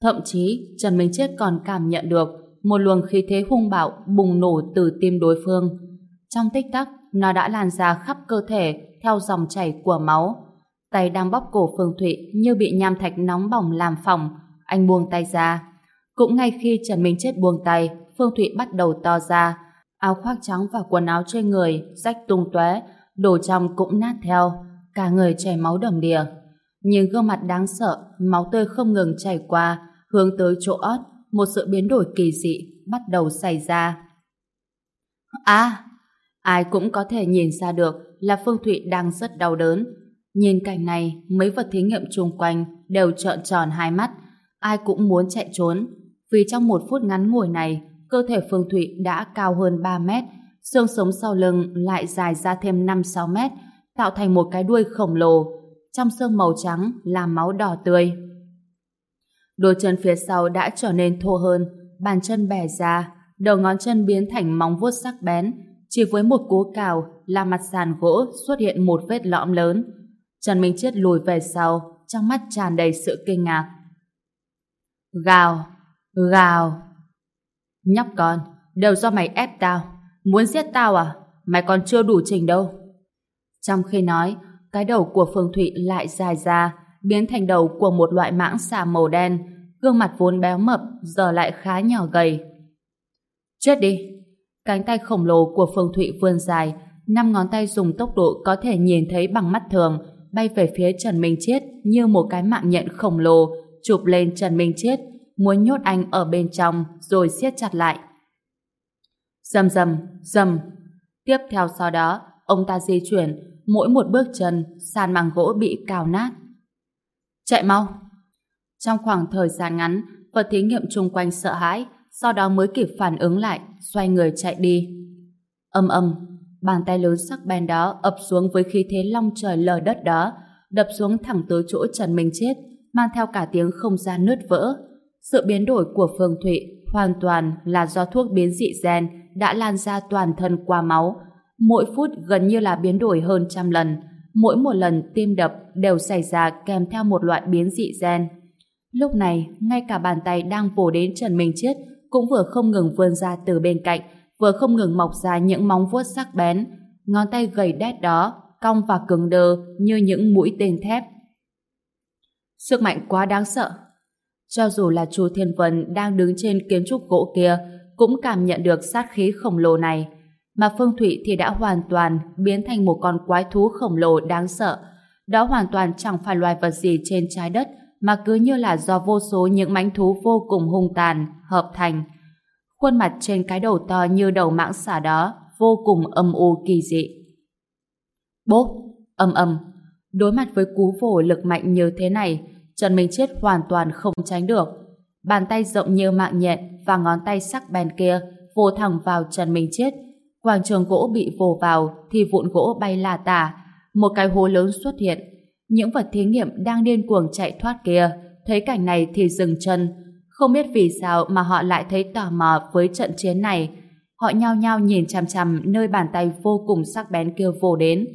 Thậm chí, Trần Minh Chết còn cảm nhận được một luồng khí thế hung bạo bùng nổ từ tim đối phương. Trong tích tắc, nó đã lan ra khắp cơ thể theo dòng chảy của máu. Tay đang bóp cổ Phương Thụy như bị nham thạch nóng bỏng làm phòng Anh buông tay ra. Cũng ngay khi Trần Minh Chết buông tay, Phương Thụy bắt đầu to ra. Áo khoác trắng và quần áo trên người rách tung tóe, đồ trong cũng nát theo. Cả người chảy máu đầm đìa. Nhìn gương mặt đáng sợ, máu tươi không ngừng chảy qua, hướng tới chỗ ót, một sự biến đổi kỳ dị bắt đầu xảy ra. À, ai cũng có thể nhìn ra được là Phương Thụy đang rất đau đớn. Nhìn cảnh này, mấy vật thí nghiệm chung quanh đều trợn tròn hai mắt, ai cũng muốn chạy trốn. Vì trong một phút ngắn ngủi này, cơ thể Phương Thụy đã cao hơn 3 mét, xương sống sau lưng lại dài ra thêm 5-6 mét, tạo thành một cái đuôi khổng lồ. Trong xương màu trắng là máu đỏ tươi. Đôi chân phía sau đã trở nên thô hơn, bàn chân bẻ ra, đầu ngón chân biến thành móng vuốt sắc bén, chỉ với một cú cào là mặt sàn gỗ xuất hiện một vết lõm lớn. Trần Minh Chết lùi về sau, trong mắt tràn đầy sự kinh ngạc. Gào, gào. Nhóc con, đều do mày ép tao. Muốn giết tao à? Mày còn chưa đủ trình đâu. Trong khi nói, cái đầu của Phương Thụy lại dài ra, biến thành đầu của một loại mãng xà màu đen, gương mặt vốn béo mập giờ lại khá nhỏ gầy. Chết đi! Cánh tay khổng lồ của Phương Thụy vươn dài, năm ngón tay dùng tốc độ có thể nhìn thấy bằng mắt thường, bay về phía Trần Minh Chết như một cái mạng nhện khổng lồ, chụp lên Trần Minh Chết, muốn nhốt anh ở bên trong rồi siết chặt lại. Dầm dầm, dầm. Tiếp theo sau đó, ông ta di chuyển, mỗi một bước chân, sàn bằng gỗ bị cào nát. Chạy mau! Trong khoảng thời gian ngắn, vật thí nghiệm chung quanh sợ hãi, sau đó mới kịp phản ứng lại, xoay người chạy đi. Âm âm, bàn tay lớn sắc bén đó ập xuống với khí thế long trời lở đất đó, đập xuống thẳng tới chỗ Trần Minh Chết, mang theo cả tiếng không gian nứt vỡ. Sự biến đổi của Phương Thụy hoàn toàn là do thuốc biến dị gen đã lan ra toàn thân qua máu. Mỗi phút gần như là biến đổi hơn trăm lần. Mỗi một lần tim đập đều xảy ra kèm theo một loại biến dị gen. Lúc này, ngay cả bàn tay đang vồ đến Trần Minh Chết cũng vừa không ngừng vươn ra từ bên cạnh, vừa không ngừng mọc ra những móng vuốt sắc bén. Ngón tay gầy đét đó, cong và cứng đơ như những mũi tên thép. Sức mạnh quá đáng sợ. Cho dù là chú Thiên Vân đang đứng trên kiến trúc gỗ kia, cũng cảm nhận được sát khí khổng lồ này. Mà Phương Thụy thì đã hoàn toàn biến thành một con quái thú khổng lồ đáng sợ. Đó hoàn toàn chẳng phải loài vật gì trên trái đất, mà cứ như là do vô số những mãnh thú vô cùng hung tàn, hợp thành. Khuôn mặt trên cái đầu to như đầu mãng xà đó, vô cùng âm u kỳ dị. Bốp, âm âm, đối mặt với cú vồ lực mạnh như thế này, Trần Minh Chết hoàn toàn không tránh được. Bàn tay rộng như mạng nhện và ngón tay sắc bén kia vồ thẳng vào Trần Minh Chết. Quảng trường gỗ bị vồ vào thì vụn gỗ bay là tả. Một cái hố lớn xuất hiện. Những vật thí nghiệm đang điên cuồng chạy thoát kia thấy cảnh này thì dừng chân. Không biết vì sao mà họ lại thấy tò mò với trận chiến này. Họ nhao nhao nhìn chằm chằm nơi bàn tay vô cùng sắc bén kia vồ đến.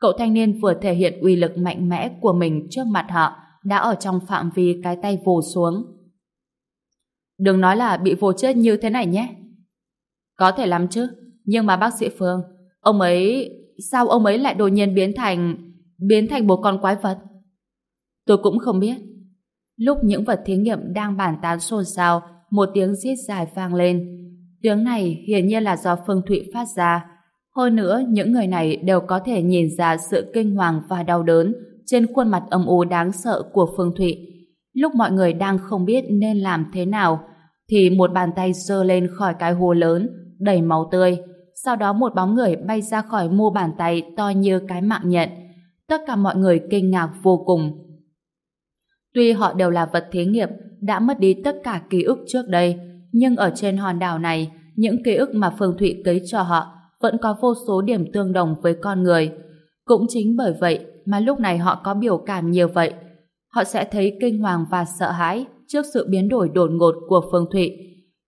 Cậu thanh niên vừa thể hiện uy lực mạnh mẽ của mình trước mặt họ đã ở trong phạm vi cái tay vồ xuống. Đừng nói là bị vồ chết như thế này nhé. Có thể lắm chứ, nhưng mà bác sĩ Phương, ông ấy, sao ông ấy lại đột nhiên biến thành, biến thành một con quái vật? Tôi cũng không biết. Lúc những vật thí nghiệm đang bàn tán xôn xao, một tiếng rít dài vang lên. Tiếng này hiển nhiên là do Phương Thụy phát ra. Hơn nữa, những người này đều có thể nhìn ra sự kinh hoàng và đau đớn trên khuôn mặt âm u đáng sợ của Phương Thụy. Lúc mọi người đang không biết nên làm thế nào, thì một bàn tay giơ lên khỏi cái hồ lớn, đầy máu tươi. Sau đó một bóng người bay ra khỏi mu bàn tay to như cái mạng nhện. Tất cả mọi người kinh ngạc vô cùng. Tuy họ đều là vật thí nghiệm, đã mất đi tất cả ký ức trước đây, nhưng ở trên hòn đảo này, những ký ức mà Phương Thụy cấy cho họ vẫn có vô số điểm tương đồng với con người. Cũng chính bởi vậy mà lúc này họ có biểu cảm nhiều vậy. Họ sẽ thấy kinh hoàng và sợ hãi trước sự biến đổi đột ngột của Phương Thụy.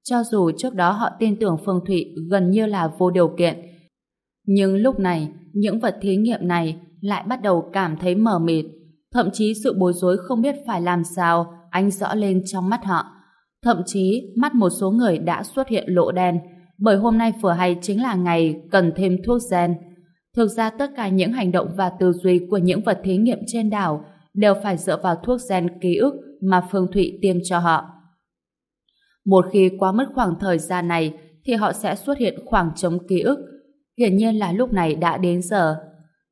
Cho dù trước đó họ tin tưởng Phương Thụy gần như là vô điều kiện. Nhưng lúc này, những vật thí nghiệm này lại bắt đầu cảm thấy mờ mịt. Thậm chí sự bối rối không biết phải làm sao ánh rõ lên trong mắt họ. Thậm chí mắt một số người đã xuất hiện lỗ đen, bởi hôm nay vừa hay chính là ngày cần thêm thuốc gen. Thực ra tất cả những hành động và tư duy của những vật thí nghiệm trên đảo đều phải dựa vào thuốc gen ký ức mà Phương Thụy tiêm cho họ. Một khi quá mất khoảng thời gian này, thì họ sẽ xuất hiện khoảng trống ký ức. Hiển nhiên là lúc này đã đến giờ.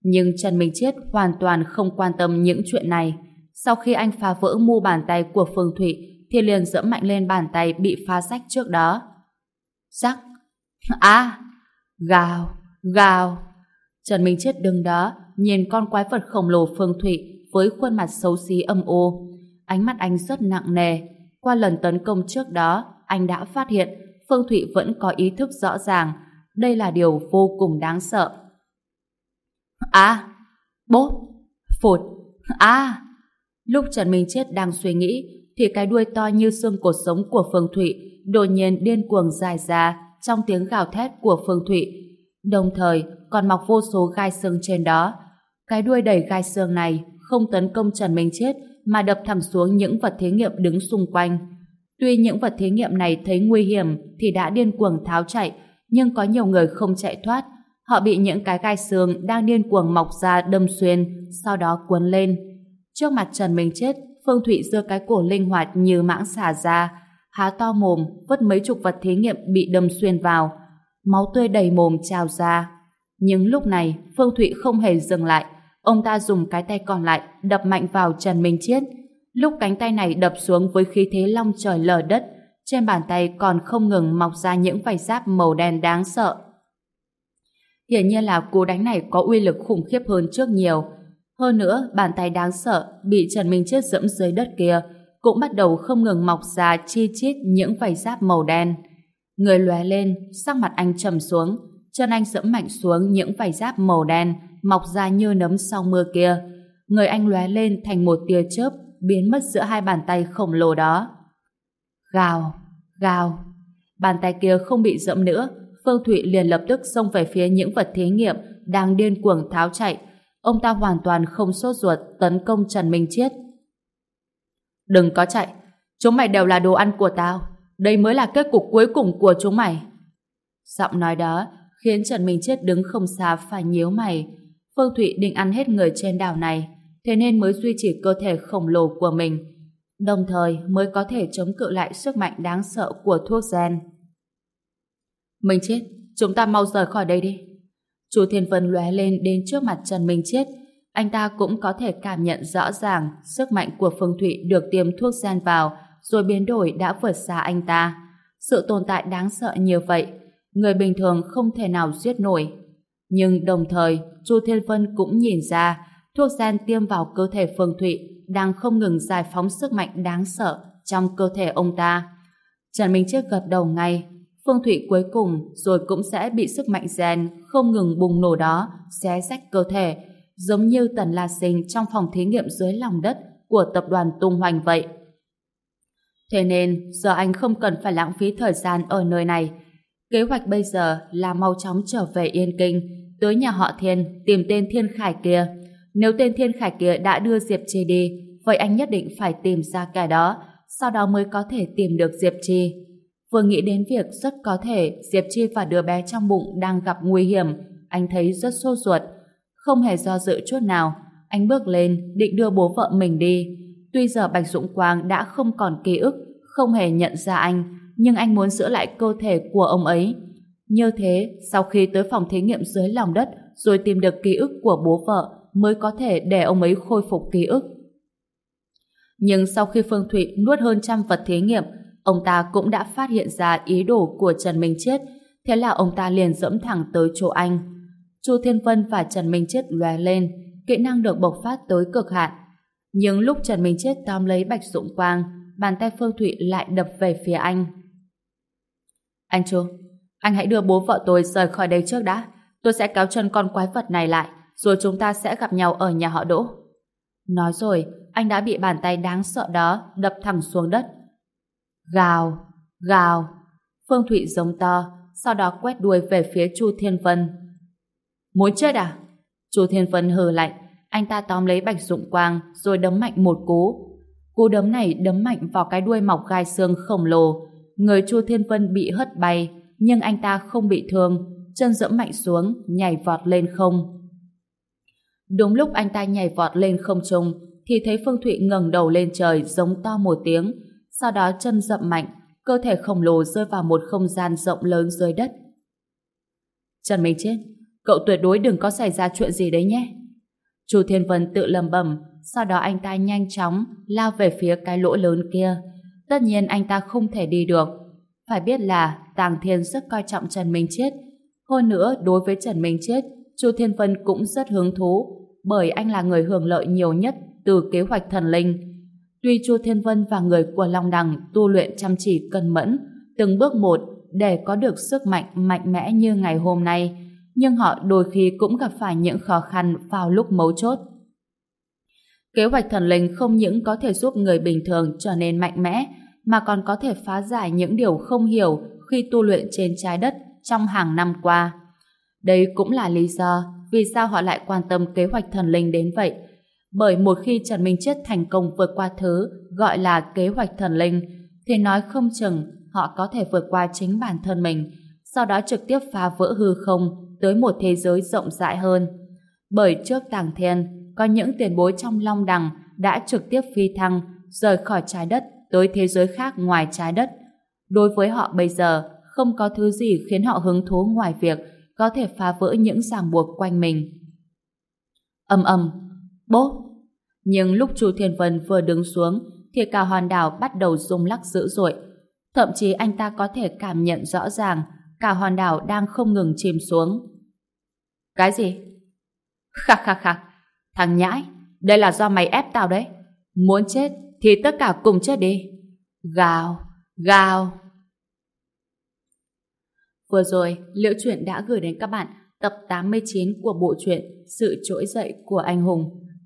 Nhưng Trần Minh Chết hoàn toàn không quan tâm những chuyện này. Sau khi anh phá vỡ mu bàn tay của Phương Thụy thì liền dẫm mạnh lên bàn tay bị phá rách trước đó. Rắc! À! Gào! Gào! Trần Minh Chết đứng đó, nhìn con quái vật khổng lồ Phương Thụy với khuôn mặt xấu xí âm ô. Ánh mắt anh rất nặng nề. Qua lần tấn công trước đó, anh đã phát hiện Phương Thụy vẫn có ý thức rõ ràng. Đây là điều vô cùng đáng sợ. À! Bốp! Phụt! À! Lúc Trần Minh Chết đang suy nghĩ, thì cái đuôi to như xương cột sống của Phương Thụy đột nhiên điên cuồng dài ra trong tiếng gào thét của Phương Thụy. Đồng thời, còn mọc vô số gai xương trên đó. Cái đuôi đầy gai xương này không tấn công Trần Minh Chết mà đập thẳng xuống những vật thí nghiệm đứng xung quanh. Tuy những vật thí nghiệm này thấy nguy hiểm thì đã điên cuồng tháo chạy, nhưng có nhiều người không chạy thoát. Họ bị những cái gai xương đang điên cuồng mọc ra đâm xuyên, sau đó cuốn lên. Trước mặt Trần Minh Chết, Phương Thụy giơ cái cổ linh hoạt như mãng xả ra, há to mồm, vứt mấy chục vật thí nghiệm bị đâm xuyên vào. Máu tươi đầy mồm trào ra. Nhưng lúc này, Phương Thụy không hề dừng lại. Ông ta dùng cái tay còn lại đập mạnh vào Trần Minh Chiết. Lúc cánh tay này đập xuống với khí thế long trời lở đất, trên bàn tay còn không ngừng mọc ra những vảy giáp màu đen đáng sợ. Hiển nhiên là cú đánh này có uy lực khủng khiếp hơn trước nhiều. Hơn nữa, bàn tay đáng sợ bị Trần Minh chết dẫm dưới đất kia cũng bắt đầu không ngừng mọc ra chi chít những vảy giáp màu đen. Người lóe lên, sắc mặt anh trầm xuống, chân anh dẫm mạnh xuống những vảy giáp màu đen mọc ra như nấm sau mưa kia. Người anh lóe lên thành một tia chớp biến mất giữa hai bàn tay khổng lồ đó. Gào, gào. Bàn tay kia không bị dẫm nữa, Phương Thụy liền lập tức xông về phía những vật thí nghiệm đang điên cuồng tháo chạy. Ông ta hoàn toàn không sốt ruột tấn công Trần Minh Chiết. Đừng có chạy, chúng mày đều là đồ ăn của tao. Đây mới là kết cục cuối cùng của chúng mày. Giọng nói đó khiến Trần Minh Chiết đứng không xa phải nhíu mày. Phương Thụy định ăn hết người trên đảo này, thế nên mới duy trì cơ thể khổng lồ của mình, đồng thời mới có thể chống cự lại sức mạnh đáng sợ của thuốc gen. Minh Chết, chúng ta mau rời khỏi đây đi. Chu Thiên Vân lóe lên đến trước mặt Trần Minh Chết, anh ta cũng có thể cảm nhận rõ ràng sức mạnh của Phương Thụy được tiêm thuốc gian vào rồi biến đổi đã vượt xa anh ta. Sự tồn tại đáng sợ như vậy, người bình thường không thể nào giết nổi. Nhưng đồng thời, Chu Thiên Vân cũng nhìn ra thuốc gian tiêm vào cơ thể Phương Thụy đang không ngừng giải phóng sức mạnh đáng sợ trong cơ thể ông ta. Trần Minh Chiết gật đầu ngay, Phương Thụy cuối cùng rồi cũng sẽ bị sức mạnh gen không ngừng bùng nổ đó xé rách cơ thể, giống như Tần La Sinh trong phòng thí nghiệm dưới lòng đất của tập đoàn Tung Hoành vậy. Thế nên, giờ anh không cần phải lãng phí thời gian ở nơi này. Kế hoạch bây giờ là mau chóng trở về Yên Kinh, tới nhà họ Thiên tìm tên Thiên Khải kia. Nếu tên Thiên Khải kia đã đưa Diệp Chi đi, vậy anh nhất định phải tìm ra kẻ đó, sau đó mới có thể tìm được Diệp Chi. Vừa nghĩ đến việc rất có thể Diệp Chi và đứa bé trong bụng đang gặp nguy hiểm, anh thấy rất sốt ruột. Không hề do dự chút nào, anh bước lên định đưa bố vợ mình đi. Tuy giờ Bạch Dũng Quang đã không còn ký ức, không hề nhận ra anh, nhưng anh muốn giữ lại cơ thể của ông ấy. Như thế, sau khi tới phòng thí nghiệm dưới lòng đất rồi tìm được ký ức của bố vợ mới có thể để ông ấy khôi phục ký ức. Nhưng sau khi Phương Thụy nuốt hơn trăm vật thí nghiệm, ông ta cũng đã phát hiện ra ý đồ của Trần Minh Chết, thế là ông ta liền dẫm thẳng tới chỗ anh. Chu Thiên Vân và Trần Minh Chết lóe lên, kỹ năng được bộc phát tới cực hạn. Nhưng lúc Trần Minh Chết tóm lấy Bạch Dũng Quang, bàn tay Phương Thụy lại đập về phía anh. Anh Chu, anh hãy đưa bố vợ tôi rời khỏi đây trước đã. Tôi sẽ kéo chân con quái vật này lại, rồi chúng ta sẽ gặp nhau ở nhà họ Đỗ. Nói rồi, anh đã bị bàn tay đáng sợ đó đập thẳng xuống đất. Gào, gào. Phương Thụy giống to, sau đó quét đuôi về phía Chu Thiên Vân. Muốn chết à? Chu Thiên Vân hừ lạnh, anh ta tóm lấy Bạch Dụng Quang rồi đấm mạnh một cú. Cú đấm này đấm mạnh vào cái đuôi mọc gai xương khổng lồ. Người Chu Thiên Vân bị hất bay, nhưng anh ta không bị thương, chân dẫm mạnh xuống, nhảy vọt lên không. Đúng lúc anh ta nhảy vọt lên không trung, thì thấy Phương Thụy ngẩng đầu lên trời giống to một tiếng, sau đó chân dậm mạnh, cơ thể khổng lồ rơi vào một không gian rộng lớn dưới đất. Trần Minh Chết, cậu tuyệt đối đừng có xảy ra chuyện gì đấy nhé. Chu Thiên Vân tự lầm bẩm, sau đó anh ta nhanh chóng lao về phía cái lỗ lớn kia. Tất nhiên anh ta không thể đi được. Phải biết là Tàng Thiên rất coi trọng Trần Minh Chết. Hơn nữa, đối với Trần Minh Chết, Chu Thiên Vân cũng rất hứng thú, bởi anh là người hưởng lợi nhiều nhất từ kế hoạch thần linh. Tuy Chu Thiên Vân và người của Long Đằng tu luyện chăm chỉ cân mẫn, từng bước một để có được sức mạnh mạnh mẽ như ngày hôm nay, nhưng họ đôi khi cũng gặp phải những khó khăn vào lúc mấu chốt. Kế hoạch thần linh không những có thể giúp người bình thường trở nên mạnh mẽ, mà còn có thể phá giải những điều không hiểu khi tu luyện trên trái đất trong hàng năm qua. Đây cũng là lý do vì sao họ lại quan tâm kế hoạch thần linh đến vậy. Bởi một khi Trần Minh Chết thành công vượt qua thứ gọi là kế hoạch thần linh, thì nói không chừng họ có thể vượt qua chính bản thân mình, sau đó trực tiếp phá vỡ hư không tới một thế giới rộng rãi hơn. Bởi trước Tàng Thiên, có những tiền bối trong Long Đằng đã trực tiếp phi thăng, rời khỏi trái đất tới thế giới khác ngoài trái đất. Đối với họ bây giờ, không có thứ gì khiến họ hứng thú ngoài việc có thể phá vỡ những ràng buộc quanh mình. Âm âm, bốp. Nhưng lúc Chu Thiên Vân vừa đứng xuống, thì cả hòn đảo bắt đầu rung lắc dữ dội. Thậm chí anh ta có thể cảm nhận rõ ràng cả hòn đảo đang không ngừng chìm xuống. Cái gì? Khắc khắc khắc, thằng nhãi, đây là do mày ép tao đấy. Muốn chết thì tất cả cùng chết đi. Gào, gào. Vừa rồi, Liễu Chuyện đã gửi đến các bạn tập 89 của bộ truyện Sự Trỗi Dậy của Anh Hùng.